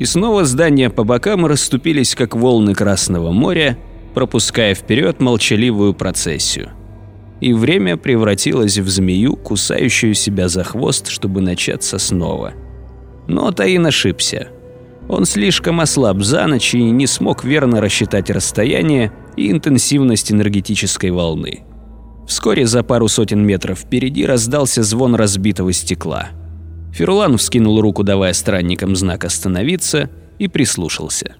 И снова здания по бокам расступились, как волны Красного моря, пропуская вперед молчаливую процессию. И время превратилось в змею, кусающую себя за хвост, чтобы начаться снова. Но Таин ошибся. Он слишком ослаб за ночь и не смог верно рассчитать расстояние и интенсивность энергетической волны. Вскоре за пару сотен метров впереди раздался звон разбитого стекла. Ферлан вскинул руку, давая странникам знак остановиться, и прислушался.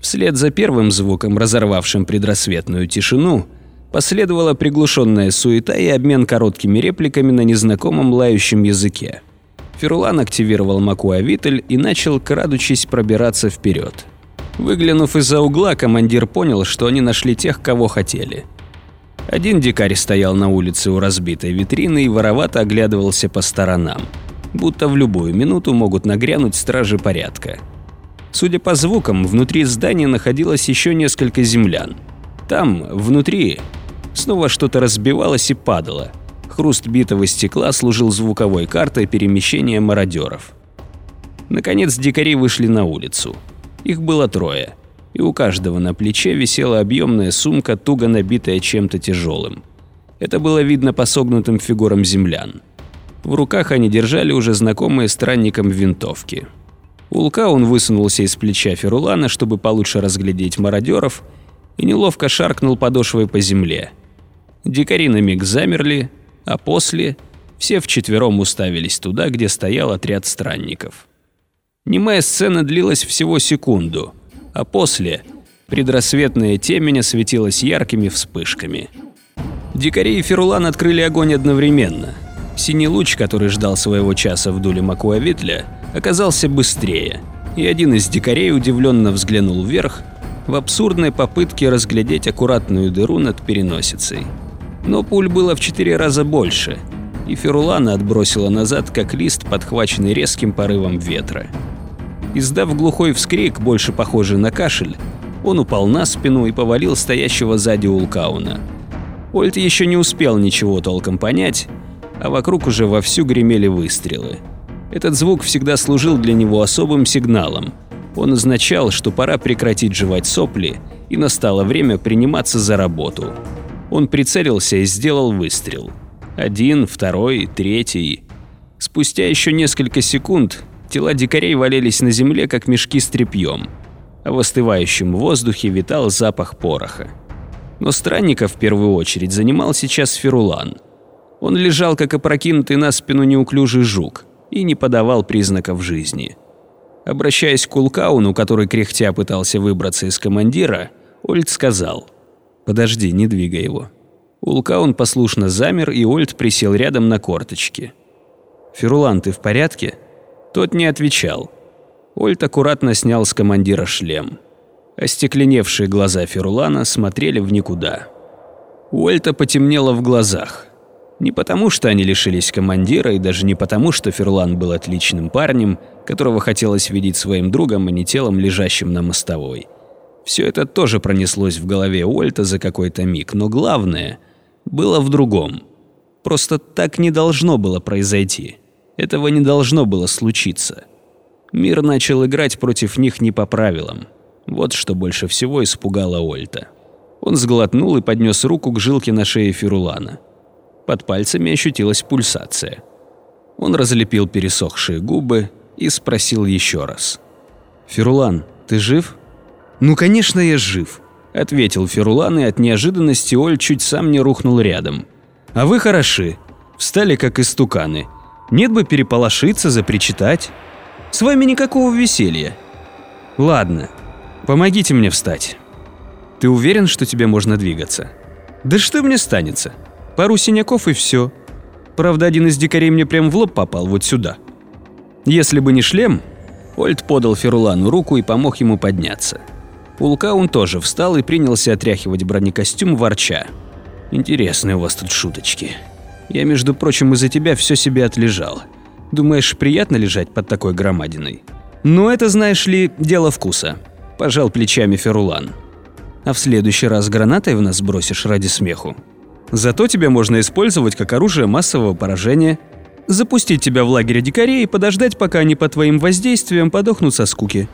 Вслед за первым звуком, разорвавшим предрассветную тишину, последовала приглушенная суета и обмен короткими репликами на незнакомом лающем языке. Ферлан активировал Макуавитель и начал, крадучись, пробираться вперед. Выглянув из-за угла, командир понял, что они нашли тех, кого хотели. Один дикарь стоял на улице у разбитой витрины и воровато оглядывался по сторонам будто в любую минуту могут нагрянуть стражи порядка. Судя по звукам, внутри здания находилось еще несколько землян. Там, внутри, снова что-то разбивалось и падало. Хруст битого стекла служил звуковой картой перемещения мародеров. Наконец дикари вышли на улицу. Их было трое, и у каждого на плече висела объемная сумка, туго набитая чем-то тяжелым. Это было видно по согнутым фигурам землян. В руках они держали уже знакомые странникам винтовки. Улка он высунулся из плеча Ферулана, чтобы получше разглядеть мародеров, и неловко шаркнул подошвой по земле. Дикари на миг замерли, а после все вчетвером уставились туда, где стоял отряд странников. Немая сцена длилась всего секунду, а после предрассветная темень осветилась яркими вспышками. Дикари и Ферулан открыли огонь одновременно – Синий луч, который ждал своего часа в дуле Макуавитля, оказался быстрее, и один из дикарей удивленно взглянул вверх в абсурдной попытке разглядеть аккуратную дыру над переносицей. Но пуль было в четыре раза больше, и Ферулана отбросила назад, как лист, подхваченный резким порывом ветра. Издав глухой вскрик, больше похожий на кашель, он упал на спину и повалил стоящего сзади Улкауна. Ольт еще не успел ничего толком понять, а вокруг уже вовсю гремели выстрелы. Этот звук всегда служил для него особым сигналом. Он означал, что пора прекратить жевать сопли, и настало время приниматься за работу. Он прицелился и сделал выстрел. Один, второй, третий. Спустя еще несколько секунд тела дикарей валялись на земле, как мешки с тряпьем, а в остывающем воздухе витал запах пороха. Но странника в первую очередь занимал сейчас Ферулан – он лежал, как опрокинутый на спину неуклюжий жук, и не подавал признаков жизни. Обращаясь к Улкауну, который кряхтя пытался выбраться из командира, Ольд сказал «Подожди, не двигай его». Улкаун послушно замер, и Ольд присел рядом на корточки. «Ферулан, ты в порядке?» Тот не отвечал. Ольд аккуратно снял с командира шлем. Остекленевшие глаза Ферулана смотрели в никуда. У Ольта потемнело в глазах. Не потому, что они лишились командира, и даже не потому, что Ферлан был отличным парнем, которого хотелось видеть своим другом, а не телом, лежащим на мостовой. Все это тоже пронеслось в голове Ольта за какой-то миг, но главное было в другом. Просто так не должно было произойти. Этого не должно было случиться. Мир начал играть против них не по правилам. Вот что больше всего испугало Ольта. Он сглотнул и поднес руку к жилке на шее Ферулана. Под пальцами ощутилась пульсация. Он разлепил пересохшие губы и спросил еще раз. «Ферулан, ты жив?» «Ну, конечно, я жив», – ответил Ферулан, и от неожиданности Оль чуть сам не рухнул рядом. «А вы хороши. Встали, как истуканы. Нет бы переполошиться, запричитать. С вами никакого веселья. Ладно, помогите мне встать. Ты уверен, что тебе можно двигаться? Да что мне станется? Пару синяков и все. Правда, один из дикарей мне прям в лоб попал, вот сюда. Если бы не шлем... Ольд подал Ферулану руку и помог ему подняться. Улкаун тоже встал и принялся отряхивать бронекостюм, ворча. «Интересные у вас тут шуточки. Я, между прочим, из-за тебя все себе отлежал. Думаешь, приятно лежать под такой громадиной?» «Ну, это, знаешь ли, дело вкуса», – пожал плечами Ферулан. «А в следующий раз гранатой в нас бросишь ради смеху?» Зато тебя можно использовать как оружие массового поражения. Запустить тебя в лагерь дикарей и подождать, пока они под твоим воздействием подохнут со скуки.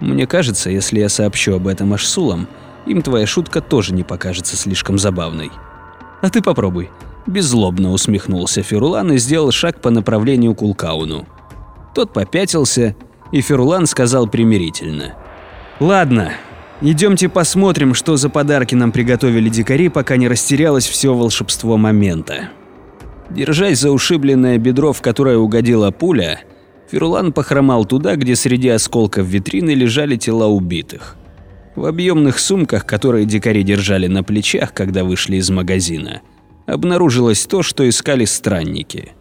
Мне кажется, если я сообщу об этом Ашсулам, им твоя шутка тоже не покажется слишком забавной. А ты попробуй. Беззлобно усмехнулся Ферулан и сделал шаг по направлению к Улкауну. Тот попятился, и Ферулан сказал примирительно. «Ладно, идемте посмотрим, что за подарки нам приготовили дикари, пока не растерялось все волшебство момента». Держась за ушибленное бедро, в которое угодила пуля, Ферулан похромал туда, где среди осколков витрины лежали тела убитых. В объемных сумках, которые дикари держали на плечах, когда вышли из магазина, обнаружилось то, что искали странники.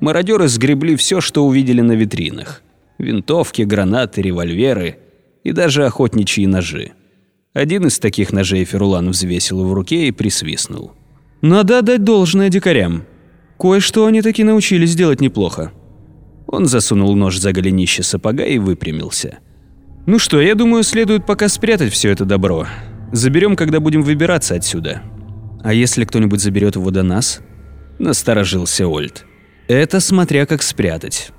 Мародеры сгребли все, что увидели на витринах. Винтовки, гранаты, револьверы и даже охотничьи ножи. Один из таких ножей Ферулан взвесил в руке и присвистнул. «Надо отдать должное дикарям. Кое-что они таки научились делать неплохо». Он засунул нож за голенище сапога и выпрямился. «Ну что, я думаю, следует пока спрятать все это добро. Заберем, когда будем выбираться отсюда». «А если кто-нибудь заберет его до нас?» Насторожился Ольд. «Это смотря как спрятать.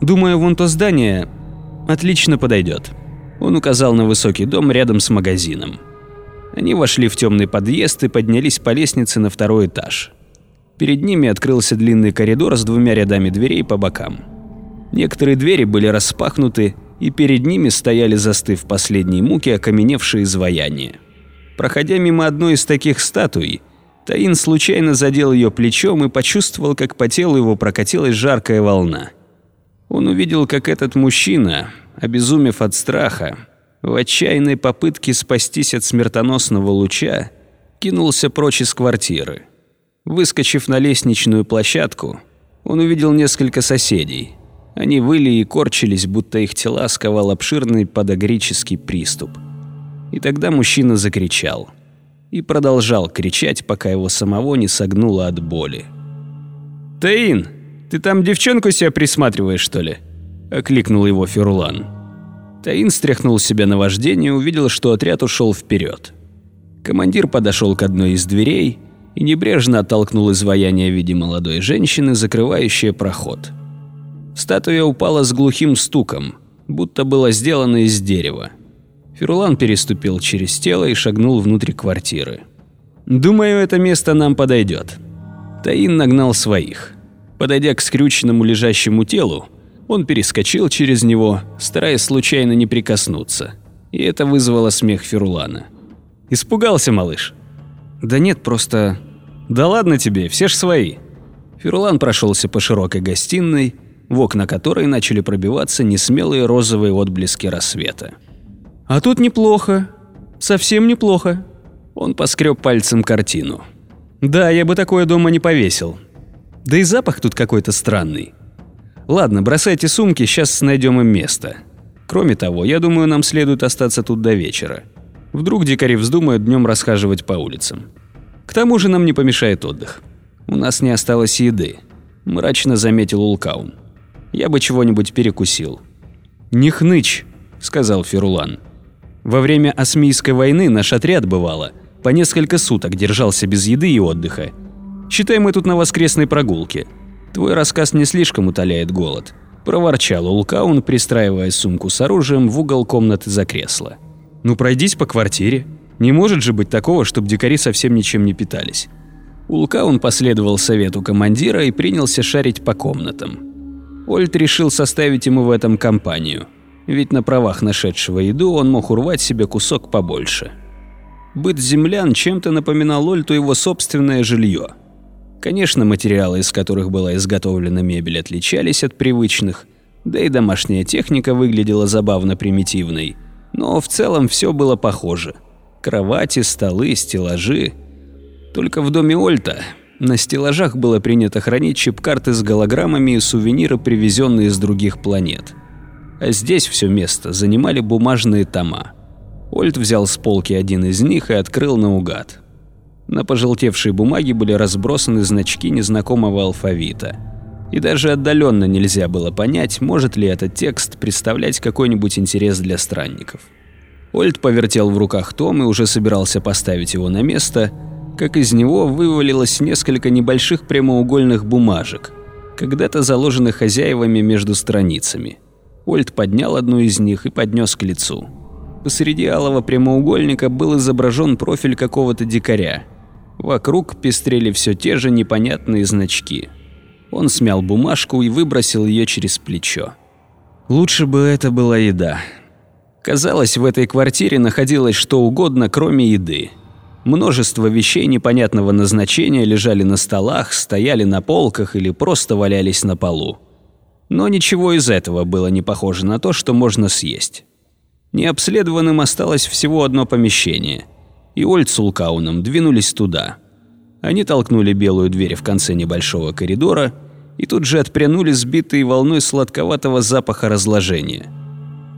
Думаю, вон то здание отлично подойдет». Он указал на высокий дом рядом с магазином. Они вошли в темный подъезд и поднялись по лестнице на второй этаж. Перед ними открылся длинный коридор с двумя рядами дверей по бокам. Некоторые двери были распахнуты, и перед ними стояли, застыв в последней муке, окаменевшие изваяния. Проходя мимо одной из таких статуй, Таин случайно задел ее плечом и почувствовал, как по телу его прокатилась жаркая волна. Он увидел, как этот мужчина, обезумев от страха, в отчаянной попытке спастись от смертоносного луча, кинулся прочь из квартиры. Выскочив на лестничную площадку, он увидел несколько соседей. Они выли и корчились, будто их тела сковал обширный подагрический приступ. И тогда мужчина закричал. И продолжал кричать, пока его самого не согнуло от боли. «Таин, ты там девчонку себе присматриваешь, что ли?» – окликнул его Ферлан. Таин стряхнул себя на вождение и увидел, что отряд ушел вперед. Командир подошел к одной из дверей и небрежно оттолкнул изваяние в виде молодой женщины, закрывающее проход. Статуя упала с глухим стуком, будто была сделана из дерева. Ферлан переступил через тело и шагнул внутрь квартиры. «Думаю, это место нам подойдет». Таин нагнал своих. Подойдя к скрюченному лежащему телу, он перескочил через него, стараясь случайно не прикоснуться. И это вызвало смех Ферлана. «Испугался, малыш?» «Да нет, просто...» «Да ладно тебе, все ж свои». Ферлан прошелся по широкой гостиной, в окна которой начали пробиваться несмелые розовые отблески рассвета. «А тут неплохо. Совсем неплохо». Он поскреб пальцем картину. «Да, я бы такое дома не повесил. Да и запах тут какой-то странный. Ладно, бросайте сумки, сейчас найдем им место. Кроме того, я думаю, нам следует остаться тут до вечера. Вдруг дикари вздумают днем расхаживать по улицам. К тому же нам не помешает отдых. У нас не осталось еды», – мрачно заметил Улкаун. «Я бы чего-нибудь перекусил». «Не хнычь», – сказал Ферулан. «Во время Осмийской войны наш отряд, бывало, по несколько суток держался без еды и отдыха. Считай, мы тут на воскресной прогулке. Твой рассказ не слишком утоляет голод», – проворчал Улкаун, пристраивая сумку с оружием в угол комнаты за кресло. «Ну пройдись по квартире. Не может же быть такого, чтобы дикари совсем ничем не питались». Улкаун последовал совету командира и принялся шарить по комнатам. Ольт решил составить ему в этом компанию, ведь на правах нашедшего еду он мог урвать себе кусок побольше. Быт землян чем-то напоминал Ольту его собственное жилье – Конечно, материалы, из которых была изготовлена мебель, отличались от привычных, да и домашняя техника выглядела забавно примитивной. Но в целом все было похоже. Кровати, столы, стеллажи. Только в доме Ольта на стеллажах было принято хранить чип-карты с голограммами и сувениры, привезенные с других планет. А здесь все место занимали бумажные тома. Ольт взял с полки один из них и открыл наугад. На пожелтевшей бумаге были разбросаны значки незнакомого алфавита. И даже отдаленно нельзя было понять, может ли этот текст представлять какой-нибудь интерес для странников. Ольд повертел в руках том и уже собирался поставить его на место, как из него вывалилось несколько небольших прямоугольных бумажек, когда-то заложенных хозяевами между страницами. Ольд поднял одну из них и поднес к лицу. Посреди алого прямоугольника был изображен профиль какого-то дикаря. Вокруг пестрели все те же непонятные значки. Он смял бумажку и выбросил ее через плечо. Лучше бы это была еда. Казалось, в этой квартире находилось что угодно, кроме еды. Множество вещей непонятного назначения лежали на столах, стояли на полках или просто валялись на полу. Но ничего из этого было не похоже на то, что можно съесть. Необследованным осталось всего одно помещение, и Ольд с Улкауном двинулись туда. Они толкнули белую дверь в конце небольшого коридора и тут же отпрянули сбитые волной сладковатого запаха разложения.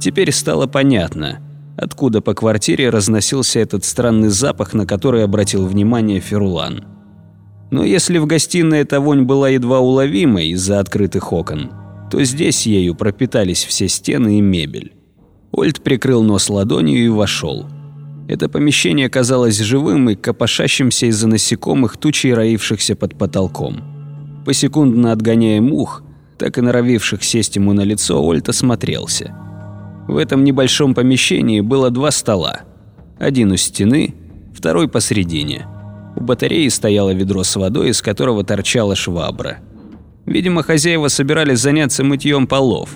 Теперь стало понятно, откуда по квартире разносился этот странный запах, на который обратил внимание Ферулан. Но если в гостиной эта вонь была едва уловимой из-за открытых окон, то здесь ею пропитались все стены и мебель. Ольд прикрыл нос ладонью и вошел. Это помещение казалось живым и копошащимся из-за насекомых тучей роившихся под потолком. Посекундно отгоняя мух, так и норовивших сесть ему на лицо, Ольд осмотрелся – в этом небольшом помещении было два стола. Один у стены, второй посередине. У батареи стояло ведро с водой, из которого торчала швабра. Видимо, хозяева собирались заняться мытьем полов,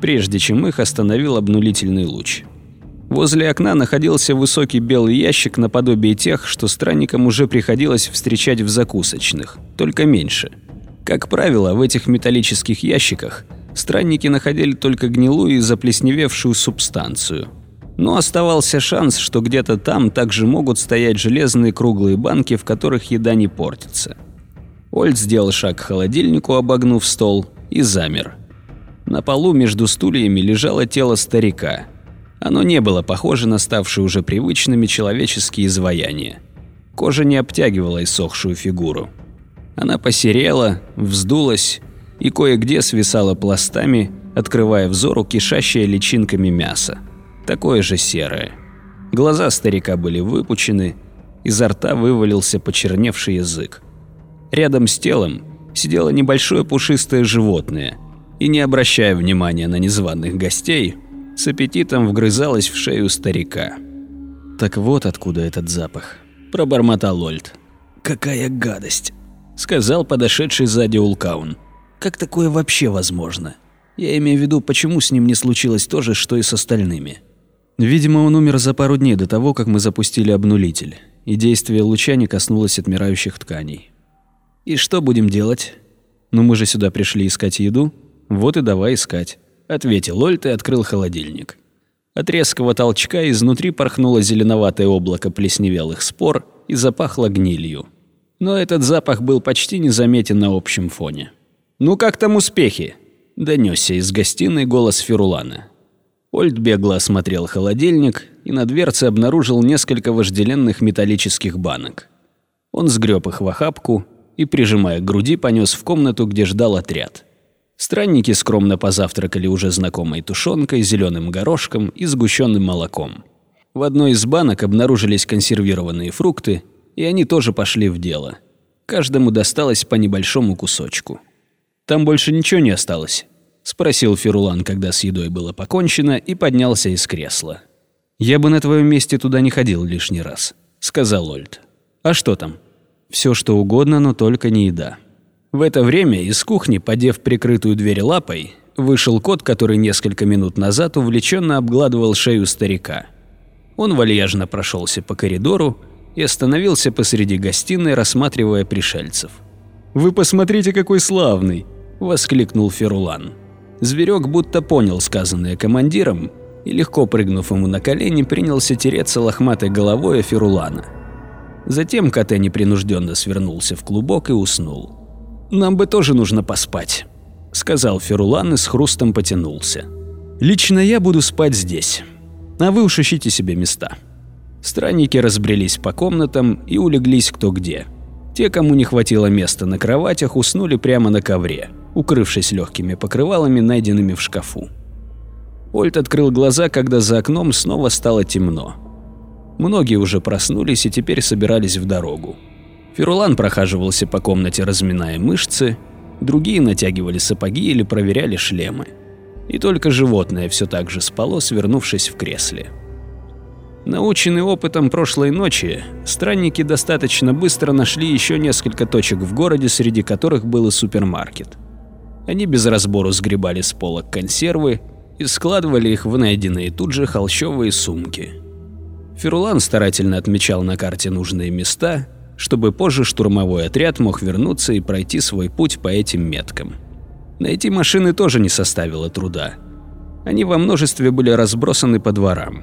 прежде чем их остановил обнулительный луч. Возле окна находился высокий белый ящик наподобие тех, что странникам уже приходилось встречать в закусочных, только меньше. Как правило, в этих металлических ящиках – странники находили только гнилую и заплесневевшую субстанцию. Но оставался шанс, что где-то там также могут стоять железные круглые банки, в которых еда не портится. Ольд сделал шаг к холодильнику, обогнув стол, и замер. На полу между стульями лежало тело старика. Оно не было похоже на ставшие уже привычными человеческие изваяния. Кожа не обтягивала иссохшую фигуру. Она посерела, вздулась и кое-где свисало пластами, открывая взору кишащее личинками мясо, такое же серое. Глаза старика были выпучены, изо рта вывалился почерневший язык. Рядом с телом сидело небольшое пушистое животное и, не обращая внимания на незваных гостей, с аппетитом вгрызалось в шею старика. «Так вот откуда этот запах», – пробормотал Ольд. «Какая гадость», – сказал подошедший сзади Улкаун. Как такое вообще возможно? Я имею в виду, почему с ним не случилось то же, что и с остальными. Видимо, он умер за пару дней до того, как мы запустили обнулитель, и действие луча не коснулось отмирающих тканей. И что будем делать? Ну мы же сюда пришли искать еду. Вот и давай искать, ответил Ольт и открыл холодильник. От резкого толчка изнутри порхнуло зеленоватое облако плесневелых спор и запахло гнилью. Но этот запах был почти незаметен на общем фоне. «Ну как там успехи?» – донесся из гостиной голос Ферулана. Ольд бегло осмотрел холодильник и на дверце обнаружил несколько вожделенных металлических банок. Он сгреб их в охапку и, прижимая к груди, понес в комнату, где ждал отряд. Странники скромно позавтракали уже знакомой тушенкой, зеленым горошком и сгущенным молоком. В одной из банок обнаружились консервированные фрукты, и они тоже пошли в дело. Каждому досталось по небольшому кусочку. Там больше ничего не осталось?» – спросил Ферулан, когда с едой было покончено, и поднялся из кресла. «Я бы на твоем месте туда не ходил лишний раз», – сказал Ольд. «А что там?» «Все что угодно, но только не еда». В это время из кухни, подев прикрытую дверь лапой, вышел кот, который несколько минут назад увлеченно обгладывал шею старика. Он вальяжно прошелся по коридору и остановился посреди гостиной, рассматривая пришельцев. «Вы посмотрите, какой славный!» – воскликнул Ферулан. Зверек будто понял сказанное командиром и, легко прыгнув ему на колени, принялся тереться лохматой головой Ферулана. Затем Коте непринужденно свернулся в клубок и уснул. «Нам бы тоже нужно поспать», – сказал Ферулан и с хрустом потянулся. «Лично я буду спать здесь, а вы уж ищите себе места». Странники разбрелись по комнатам и улеглись кто где. Те, кому не хватило места на кроватях, уснули прямо на ковре укрывшись легкими покрывалами, найденными в шкафу. Ольт открыл глаза, когда за окном снова стало темно. Многие уже проснулись и теперь собирались в дорогу. Ферулан прохаживался по комнате, разминая мышцы, другие натягивали сапоги или проверяли шлемы. И только животное все так же спало, свернувшись в кресле. Наученные опытом прошлой ночи, странники достаточно быстро нашли еще несколько точек в городе, среди которых был и супермаркет. Они без разбору сгребали с полок консервы и складывали их в найденные тут же холщовые сумки. Ферулан старательно отмечал на карте нужные места, чтобы позже штурмовой отряд мог вернуться и пройти свой путь по этим меткам. Найти машины тоже не составило труда. Они во множестве были разбросаны по дворам.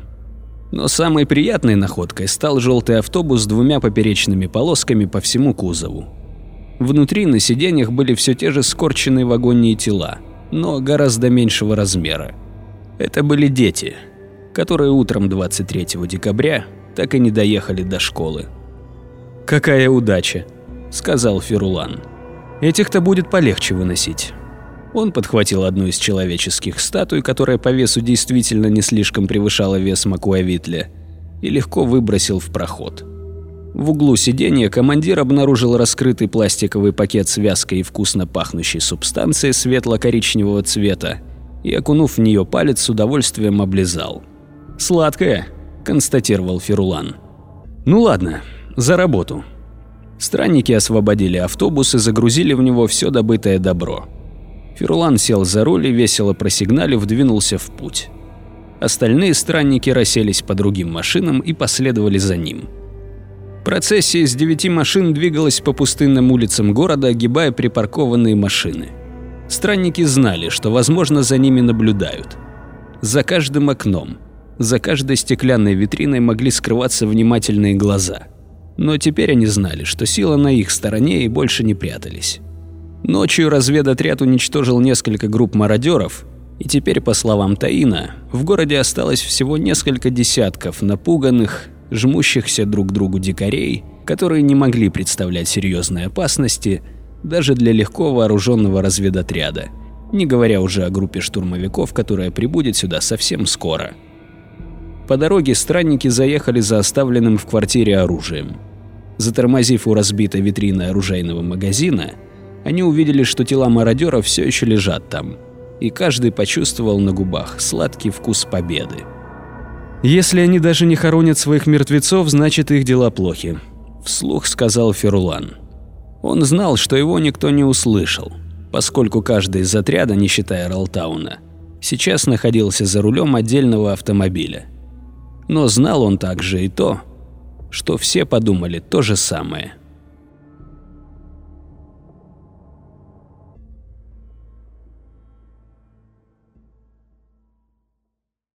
Но самой приятной находкой стал желтый автобус с двумя поперечными полосками по всему кузову. Внутри на сиденьях были все те же скорченные вагонные тела, но гораздо меньшего размера. Это были дети, которые утром 23 декабря так и не доехали до школы. «Какая удача», – сказал Ферулан. «Этих-то будет полегче выносить». Он подхватил одну из человеческих статуй, которая по весу действительно не слишком превышала вес Макуавитля, и легко выбросил в проход. В углу сиденья командир обнаружил раскрытый пластиковый пакет с вязкой и вкусно пахнущей субстанцией светло-коричневого цвета и, окунув в нее палец, с удовольствием облизал. «Сладкое», – констатировал Ферулан. «Ну ладно, за работу». Странники освободили автобус и загрузили в него все добытое добро. Ферулан сел за руль и, весело просигналив, двинулся в путь. Остальные странники расселись по другим машинам и последовали за ним. Процессия из девяти машин двигалась по пустынным улицам города, огибая припаркованные машины. Странники знали, что, возможно, за ними наблюдают. За каждым окном, за каждой стеклянной витриной могли скрываться внимательные глаза. Но теперь они знали, что сила на их стороне и больше не прятались. Ночью разведотряд уничтожил несколько групп мародеров, и теперь, по словам Таина, в городе осталось всего несколько десятков напуганных, жмущихся друг к другу дикарей, которые не могли представлять серьезной опасности даже для легко вооруженного разведотряда, не говоря уже о группе штурмовиков, которая прибудет сюда совсем скоро. По дороге странники заехали за оставленным в квартире оружием. Затормозив у разбитой витрины оружейного магазина, они увидели, что тела мародеров все еще лежат там, и каждый почувствовал на губах сладкий вкус победы. «Если они даже не хоронят своих мертвецов, значит их дела плохи», – вслух сказал Ферулан. Он знал, что его никто не услышал, поскольку каждый из отряда, не считая Ралтауна, сейчас находился за рулем отдельного автомобиля. Но знал он также и то, что все подумали то же самое –